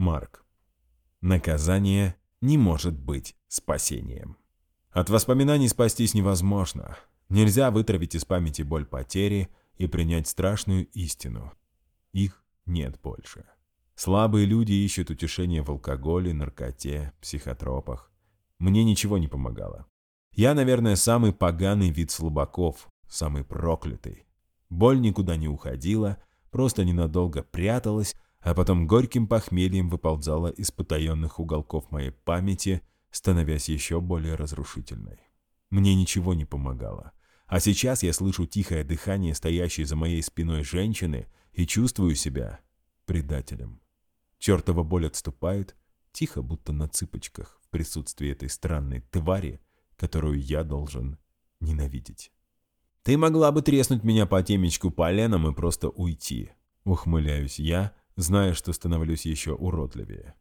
Марк. Наказание не может быть спасением. От воспоминаний спастись невозможно. Нельзя вытравить из памяти боль потери и принять страшную истину. Их нет больше. Слабые люди ищут утешение в алкоголе, наркоте, психотропах. Мне ничего не помогало. Я, наверное, самый поганый вид слабаков, самый проклятый. Боль никуда не уходила, просто ненадолго пряталась, а потом горьким похмельем выползала из потаенных уголков моей памяти, становясь еще более разрушительной. Мне ничего не помогало. А сейчас я слышу тихое дыхание стоящей за моей спиной женщины и чувствую себя предателем. Чертова боль отступает, тихо, будто на цыпочках, в присутствии этой странной твари, которую я должен ненавидеть. «Ты могла бы треснуть меня по темечку поленом и просто уйти», — ухмыляюсь я, зная, что становлюсь еще уродливее.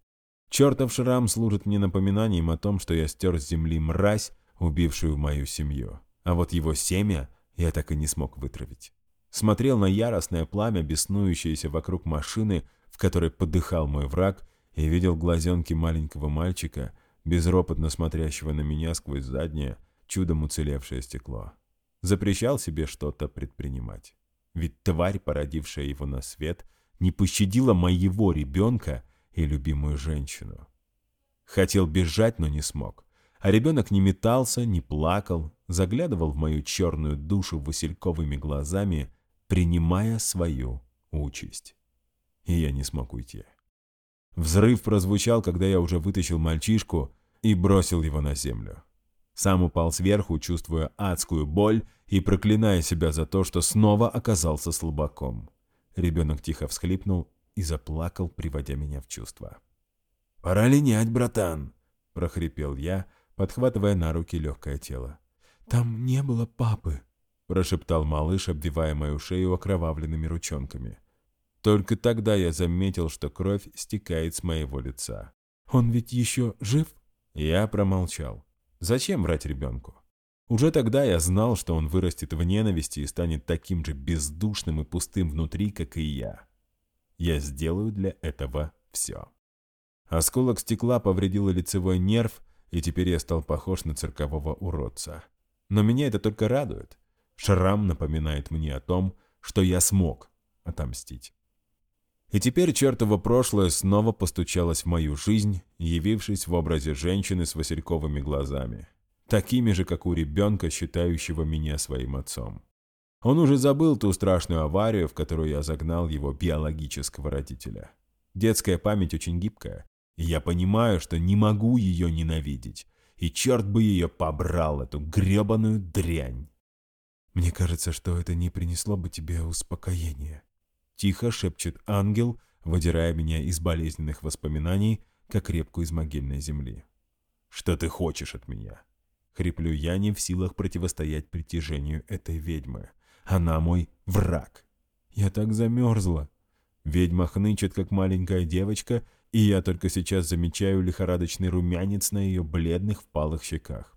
Чертов шрам служит мне напоминанием о том, что я стер с земли мразь, убившую мою семью. А вот его семя я так и не смог вытравить. Смотрел на яростное пламя, беснующееся вокруг машины, в которой подыхал мой враг, и видел глазенки маленького мальчика, безропотно смотрящего на меня сквозь заднее, чудом уцелевшее стекло. Запрещал себе что-то предпринимать. Ведь тварь, породившая его на свет — не пощадила моего ребенка и любимую женщину. Хотел бежать, но не смог. А ребенок не метался, не плакал, заглядывал в мою черную душу васильковыми глазами, принимая свою участь. И я не смог уйти. Взрыв прозвучал, когда я уже вытащил мальчишку и бросил его на землю. Сам упал сверху, чувствуя адскую боль и проклиная себя за то, что снова оказался слабаком. Ребенок тихо всхлипнул и заплакал, приводя меня в чувство. «Пора линять, братан!» – прохрипел я, подхватывая на руки легкое тело. «Там не было папы!» – прошептал малыш, обвивая мою шею окровавленными ручонками. Только тогда я заметил, что кровь стекает с моего лица. «Он ведь еще жив?» Я промолчал. Зачем врать ребенку? Уже тогда я знал, что он вырастет в ненависти и станет таким же бездушным и пустым внутри, как и я. Я сделаю для этого все. Осколок стекла повредил лицевой нерв, и теперь я стал похож на циркового уродца. Но меня это только радует. Шрам напоминает мне о том, что я смог отомстить. И теперь чертово прошлое снова постучалось в мою жизнь, явившись в образе женщины с васильковыми глазами такими же, как у ребенка, считающего меня своим отцом. Он уже забыл ту страшную аварию, в которую я загнал его биологического родителя. Детская память очень гибкая, и я понимаю, что не могу ее ненавидеть, и черт бы ее побрал, эту гребаную дрянь. Мне кажется, что это не принесло бы тебе успокоения. Тихо шепчет ангел, выдирая меня из болезненных воспоминаний, как репку из могильной земли. Что ты хочешь от меня? Хриплю я не в силах противостоять притяжению этой ведьмы. Она мой враг. Я так замерзла. Ведьма хнычет, как маленькая девочка, и я только сейчас замечаю лихорадочный румянец на ее бледных впалых щеках.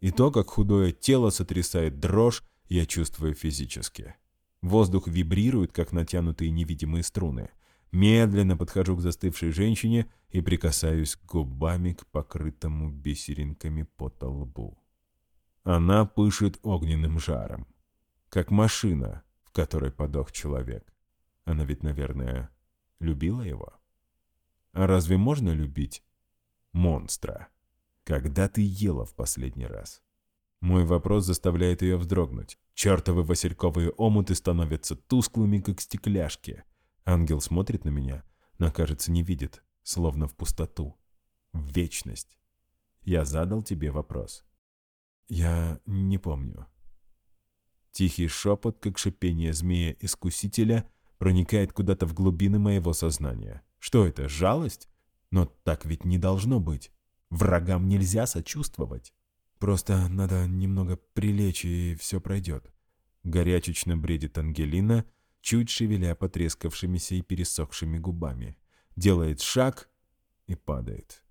И то, как худое тело сотрясает дрожь, я чувствую физически. Воздух вибрирует, как натянутые невидимые струны. Медленно подхожу к застывшей женщине и прикасаюсь губами к покрытому бисеринками пота лбу. Она пышет огненным жаром, как машина, в которой подох человек. Она ведь, наверное, любила его. А разве можно любить монстра? Когда ты ела в последний раз? Мой вопрос заставляет ее вздрогнуть. Чертовы васильковые омуты становятся тусклыми, как стекляшки. Ангел смотрит на меня, но, кажется, не видит, словно в пустоту. В вечность. Я задал тебе вопрос. Я не помню. Тихий шепот, как шипение змея-искусителя, проникает куда-то в глубины моего сознания. Что это, жалость? Но так ведь не должно быть. Врагам нельзя сочувствовать. Просто надо немного прилечь, и все пройдет. Горячечно бредит Ангелина, чуть шевеля потрескавшимися и пересохшими губами. Делает шаг и падает.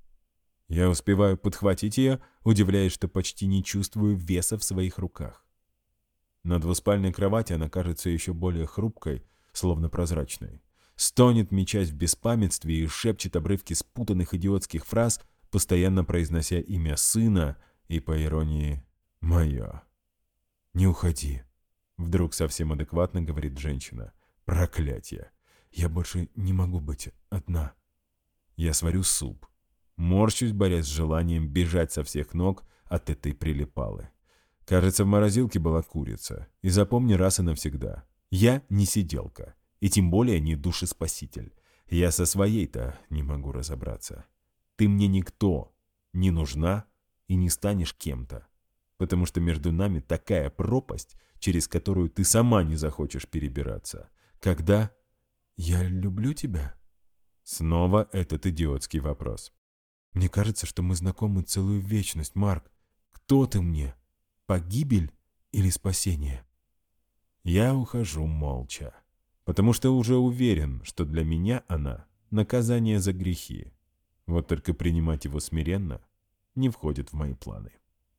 Я успеваю подхватить ее, удивляясь, что почти не чувствую веса в своих руках. На двуспальной кровати она кажется еще более хрупкой, словно прозрачной. стонет, мечась в беспамятстве и шепчет обрывки спутанных идиотских фраз, постоянно произнося имя сына и, по иронии, «моё». «Не уходи», — вдруг совсем адекватно говорит женщина. «Проклятие! Я больше не могу быть одна». Я сварю суп. Морщусь, борясь с желанием бежать со всех ног от этой прилипалы. Кажется, в морозилке была курица. И запомни раз и навсегда. Я не сиделка. И тем более не душеспаситель. Я со своей-то не могу разобраться. Ты мне никто, не нужна и не станешь кем-то. Потому что между нами такая пропасть, через которую ты сама не захочешь перебираться. Когда... Я люблю тебя? Снова этот идиотский вопрос. Мне кажется, что мы знакомы целую вечность, Марк. Кто ты мне? Погибель или спасение? Я ухожу молча, потому что уже уверен, что для меня она — наказание за грехи. Вот только принимать его смиренно не входит в мои планы.